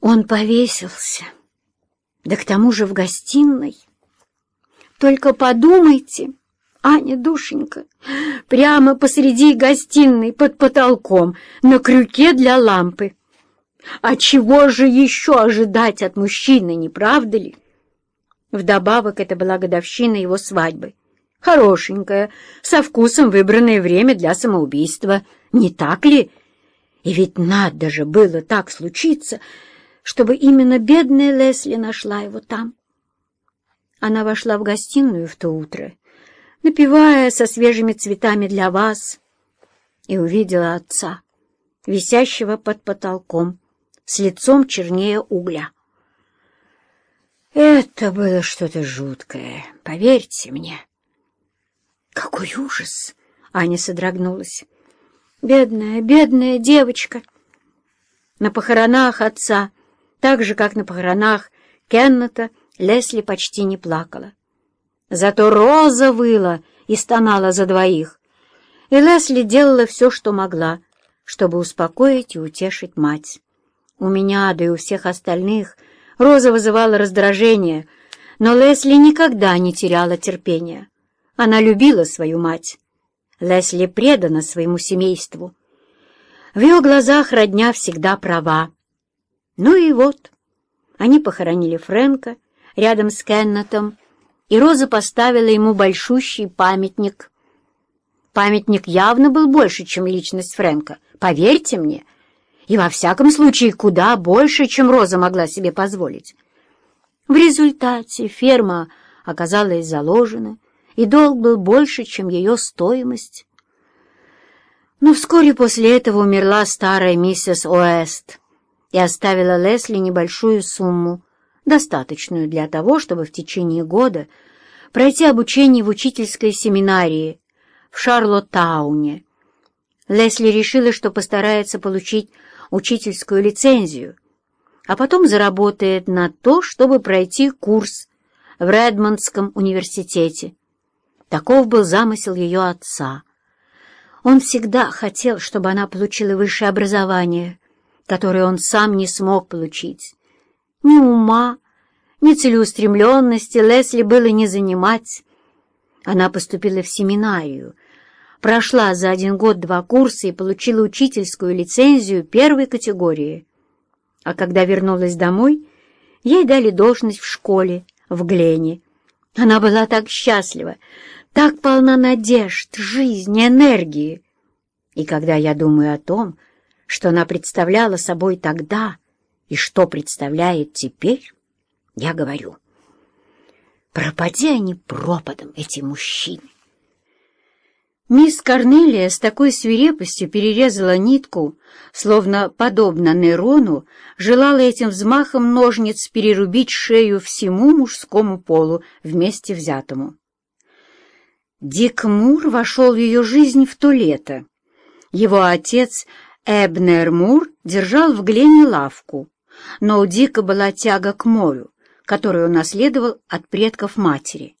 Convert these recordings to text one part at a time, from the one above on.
Он повесился. Да к тому же в гостиной. Только подумайте, Аня, душенька, прямо посреди гостиной под потолком на крюке для лампы. А чего же еще ожидать от мужчины, не правда ли? Вдобавок, это была годовщина его свадьбы. Хорошенькое, со вкусом выбранное время для самоубийства. Не так ли? И ведь надо же было так случиться, чтобы именно бедная Лесли нашла его там. Она вошла в гостиную в то утро, напевая со свежими цветами для вас, и увидела отца, висящего под потолком, с лицом чернее угля. Это было что-то жуткое, поверьте мне. Какой ужас! Аня содрогнулась. Бедная, бедная девочка! На похоронах отца, так же, как на похоронах Кеннета, Лесли почти не плакала. Зато Роза выла и стонала за двоих, и Лесли делала все, что могла, чтобы успокоить и утешить мать. У меня, да и у всех остальных, Роза вызывала раздражение, но Лесли никогда не теряла терпения. Она любила свою мать. Лесли предана своему семейству. В ее глазах родня всегда права. Ну и вот, они похоронили Фрэнка рядом с Кеннетом, и Роза поставила ему большущий памятник. Памятник явно был больше, чем личность Фрэнка, поверьте мне, и во всяком случае куда больше, чем Роза могла себе позволить. В результате ферма оказалась заложена, и долг был больше, чем ее стоимость. Но вскоре после этого умерла старая миссис Оэст и оставила Лесли небольшую сумму, достаточную для того, чтобы в течение года пройти обучение в учительской семинарии в Шарлоттауне. Лесли решила, что постарается получить учительскую лицензию, а потом заработает на то, чтобы пройти курс в Редмондском университете. Таков был замысел ее отца. Он всегда хотел, чтобы она получила высшее образование, которое он сам не смог получить. Ни ума, ни целеустремленности Лесли было не занимать. Она поступила в семинарию, прошла за один год два курса и получила учительскую лицензию первой категории. А когда вернулась домой, ей дали должность в школе в Глене. Она была так счастлива, так полна надежд, жизни, энергии. И когда я думаю о том, что она представляла собой тогда и что представляет теперь, я говорю, пропади они пропадом, эти мужчины. Мисс Корнелия с такой свирепостью перерезала нитку, словно, подобно Нерону, желала этим взмахом ножниц перерубить шею всему мужскому полу вместе взятому. Дик Мур вошел в ее жизнь в то лето. Его отец Эбнер Мур держал в Глене лавку, но у Дика была тяга к морю, которую он наследовал от предков матери.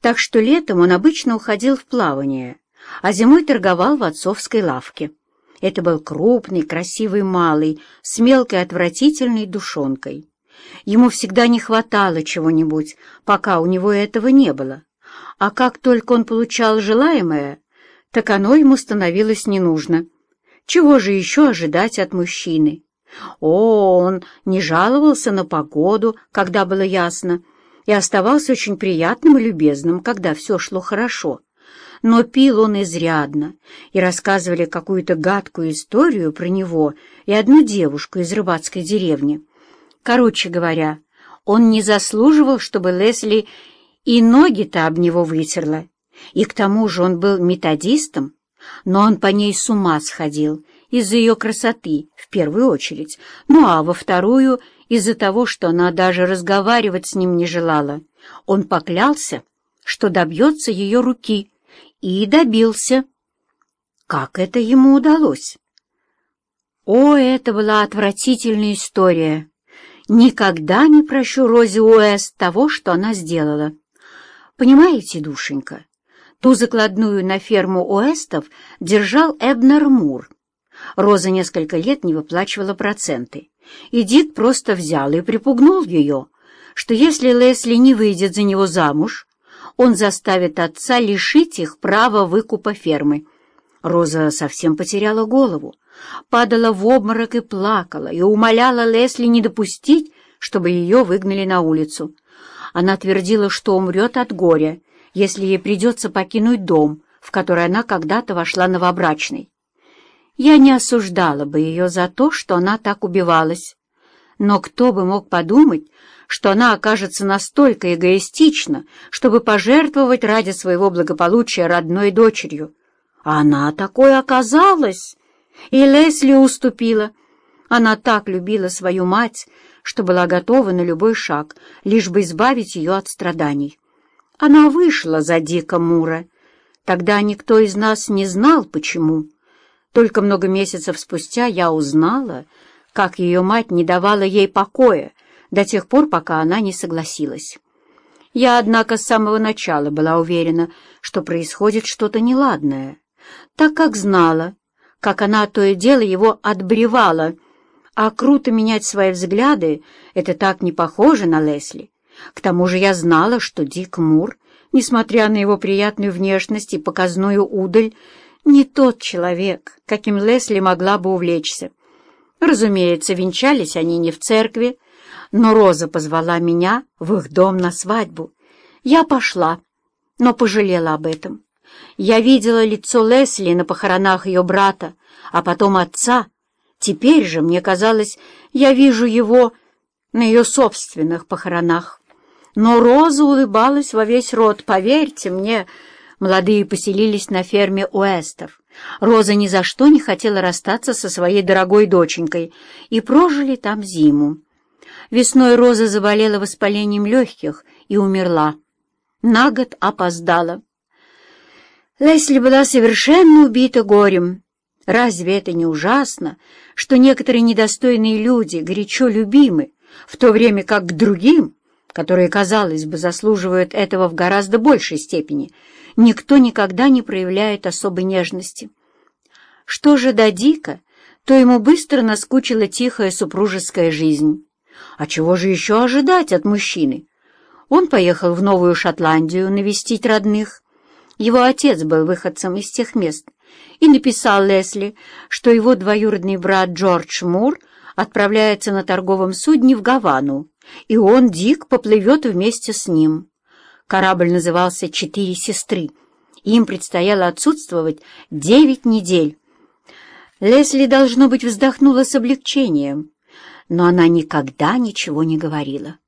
Так что летом он обычно уходил в плавание, а зимой торговал в отцовской лавке. Это был крупный, красивый малый, с мелкой отвратительной душонкой. Ему всегда не хватало чего-нибудь, пока у него этого не было а как только он получал желаемое, так оно ему становилось не нужно. Чего же еще ожидать от мужчины? О, он не жаловался на погоду, когда было ясно, и оставался очень приятным и любезным, когда все шло хорошо. Но пил он изрядно, и рассказывали какую-то гадкую историю про него и одну девушку из рыбацкой деревни. Короче говоря, он не заслуживал, чтобы Лесли и ноги-то об него вытерла. И к тому же он был методистом, но он по ней с ума сходил из-за ее красоты, в первую очередь, ну а во вторую — из-за того, что она даже разговаривать с ним не желала. Он поклялся, что добьется ее руки, и добился. Как это ему удалось? О, это была отвратительная история. Никогда не прощу Рози Уэст того, что она сделала. Понимаете, душенька, ту закладную на ферму Уэстов держал Эбнер Мур. Роза несколько лет не выплачивала проценты, и Дик просто взял и припугнул ее, что если Лесли не выйдет за него замуж, он заставит отца лишить их права выкупа фермы. Роза совсем потеряла голову, падала в обморок и плакала, и умоляла Лесли не допустить, чтобы ее выгнали на улицу. Она твердила, что умрет от горя, если ей придется покинуть дом, в который она когда-то вошла новобрачной. Я не осуждала бы ее за то, что она так убивалась. Но кто бы мог подумать, что она окажется настолько эгоистична, чтобы пожертвовать ради своего благополучия родной дочерью. А она такой оказалась, и Лесли уступила. Она так любила свою мать, что была готова на любой шаг, лишь бы избавить ее от страданий. Она вышла за Дика Мура. Тогда никто из нас не знал, почему. Только много месяцев спустя я узнала, как ее мать не давала ей покоя до тех пор, пока она не согласилась. Я, однако, с самого начала была уверена, что происходит что-то неладное, так как знала, как она то и дело его отбревала, а круто менять свои взгляды — это так не похоже на Лесли. К тому же я знала, что Дик Мур, несмотря на его приятную внешность и показную удаль, не тот человек, каким Лесли могла бы увлечься. Разумеется, венчались они не в церкви, но Роза позвала меня в их дом на свадьбу. Я пошла, но пожалела об этом. Я видела лицо Лесли на похоронах ее брата, а потом отца. Теперь же, мне казалось, я вижу его на ее собственных похоронах. Но Роза улыбалась во весь рот, поверьте мне, — Молодые поселились на ферме Уэстов. Роза ни за что не хотела расстаться со своей дорогой доченькой и прожили там зиму. Весной Роза заболела воспалением легких и умерла. На год опоздала. Лесли была совершенно убита горем. Разве это не ужасно, что некоторые недостойные люди горячо любимы, в то время как к другим, которые, казалось бы, заслуживают этого в гораздо большей степени, никто никогда не проявляет особой нежности. Что же до Дика, то ему быстро наскучила тихая супружеская жизнь. А чего же еще ожидать от мужчины? Он поехал в Новую Шотландию навестить родных. Его отец был выходцем из тех мест и написал Лесли, что его двоюродный брат Джордж Мур отправляется на торговом судне в Гавану, и он, Дик, поплывет вместе с ним. Корабль назывался «Четыре сестры». Им предстояло отсутствовать девять недель. Лесли, должно быть, вздохнула с облегчением, но она никогда ничего не говорила.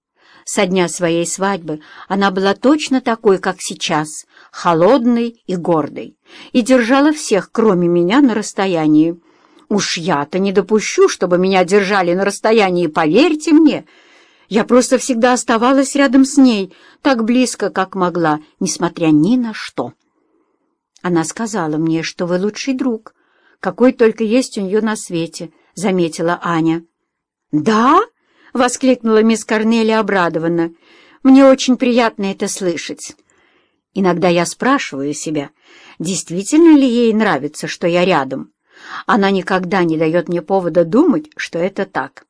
Со дня своей свадьбы она была точно такой, как сейчас, холодной и гордой, и держала всех, кроме меня, на расстоянии. Уж я-то не допущу, чтобы меня держали на расстоянии, поверьте мне — я просто всегда оставалась рядом с ней, так близко, как могла, несмотря ни на что. Она сказала мне, что вы лучший друг, какой только есть у нее на свете, — заметила Аня. «Да?» — воскликнула мисс Корнели обрадованно. «Мне очень приятно это слышать. Иногда я спрашиваю себя, действительно ли ей нравится, что я рядом. Она никогда не дает мне повода думать, что это так».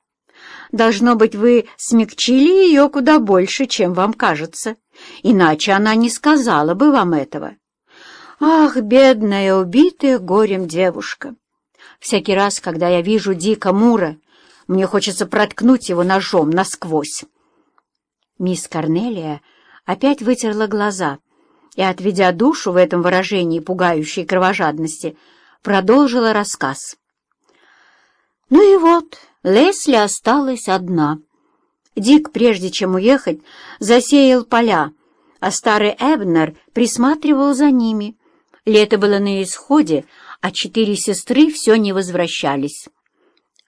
Должно быть, вы смягчили ее куда больше, чем вам кажется, иначе она не сказала бы вам этого. Ах, бедная, убитая горем девушка! Всякий раз, когда я вижу Дика Мура, мне хочется проткнуть его ножом насквозь. Мисс Корнелия опять вытерла глаза и, отведя душу в этом выражении пугающей кровожадности, продолжила рассказ. Ну и вот... Лесли осталась одна. Дик, прежде чем уехать, засеял поля, а старый Эбнер присматривал за ними. Лето было на исходе, а четыре сестры все не возвращались.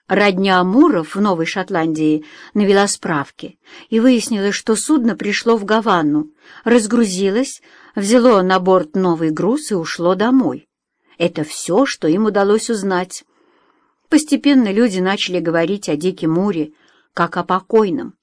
Родня Амуров в Новой Шотландии навела справки и выяснила, что судно пришло в Гавану, разгрузилось, взяло на борт новый груз и ушло домой. Это все, что им удалось узнать. Постепенно люди начали говорить о Дике Муре как о покойном.